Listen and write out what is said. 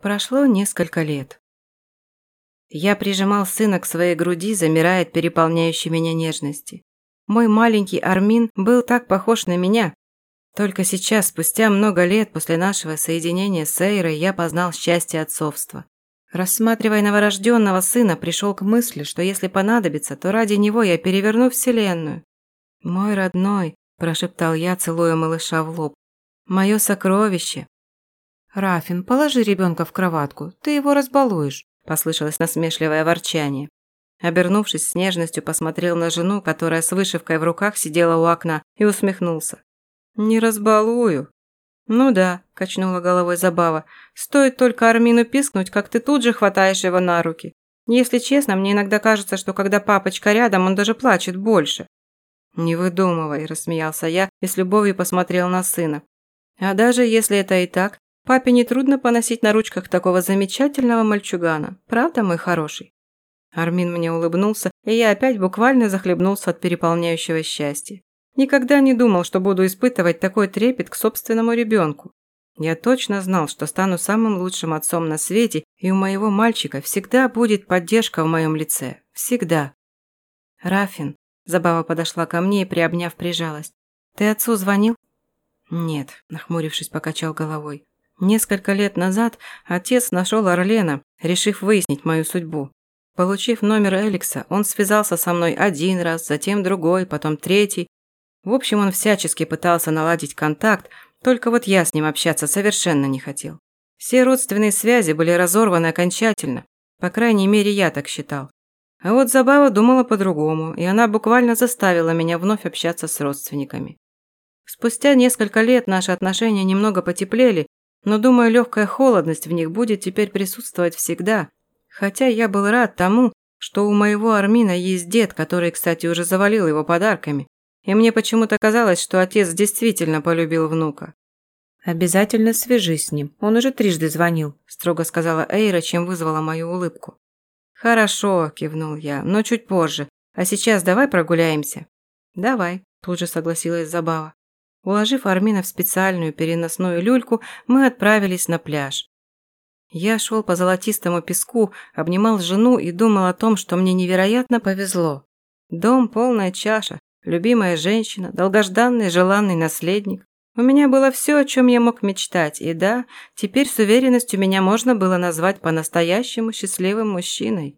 Прошло несколько лет. Я прижимал сына к своей груди, замирая от переполняющей меня нежности. Мой маленький Армин был так похож на меня. Только сейчас, спустя много лет после нашего соединения с Эйрой, я познал счастье отцовства. Рассматривая новорожденного сына, пришел к мысли, что если понадобится, то ради него я переверну вселенную. «Мой родной», – прошептал я, целуя малыша в лоб, – «мое сокровище». «Рафин, положи ребенка в кроватку, ты его разбалуешь», – послышалось насмешливое ворчание. Обернувшись с нежностью, посмотрел на жену, которая с вышивкой в руках сидела у окна, и усмехнулся. «Не разбалую», «Ну да», – качнула головой Забава. «Стоит только Армину пискнуть, как ты тут же хватаешь его на руки. Если честно, мне иногда кажется, что когда папочка рядом, он даже плачет больше». «Не выдумывай», – рассмеялся я и с любовью посмотрел на сына. «А даже если это и так, папе нетрудно поносить на ручках такого замечательного мальчугана. Правда, мой хороший?» Армин мне улыбнулся, и я опять буквально захлебнулся от переполняющего счастья. Никогда не думал, что буду испытывать такой трепет к собственному ребенку. Я точно знал, что стану самым лучшим отцом на свете, и у моего мальчика всегда будет поддержка в моем лице. Всегда. Рафин, Забава подошла ко мне и, приобняв, прижалась. Ты отцу звонил? Нет, нахмурившись, покачал головой. Несколько лет назад отец нашел Орлена, решив выяснить мою судьбу. Получив номер Эликса, он связался со мной один раз, затем другой, потом третий, в общем, он всячески пытался наладить контакт, только вот я с ним общаться совершенно не хотел. Все родственные связи были разорваны окончательно, по крайней мере, я так считал. А вот Забава думала по-другому, и она буквально заставила меня вновь общаться с родственниками. Спустя несколько лет наши отношения немного потеплели, но, думаю, легкая холодность в них будет теперь присутствовать всегда. Хотя я был рад тому, что у моего Армина есть дед, который, кстати, уже завалил его подарками, и мне почему-то казалось, что отец действительно полюбил внука. «Обязательно свяжись с ним, он уже трижды звонил», – строго сказала Эйра, чем вызвала мою улыбку. «Хорошо», – кивнул я, – «но чуть позже. А сейчас давай прогуляемся». «Давай», – тут же согласилась Забава. Уложив Армина в специальную переносную люльку, мы отправились на пляж. Я шел по золотистому песку, обнимал жену и думал о том, что мне невероятно повезло. Дом – полная чаша, Любимая женщина, долгожданный желанный наследник. У меня было все, о чем я мог мечтать, и да, теперь с уверенностью меня можно было назвать по-настоящему счастливым мужчиной.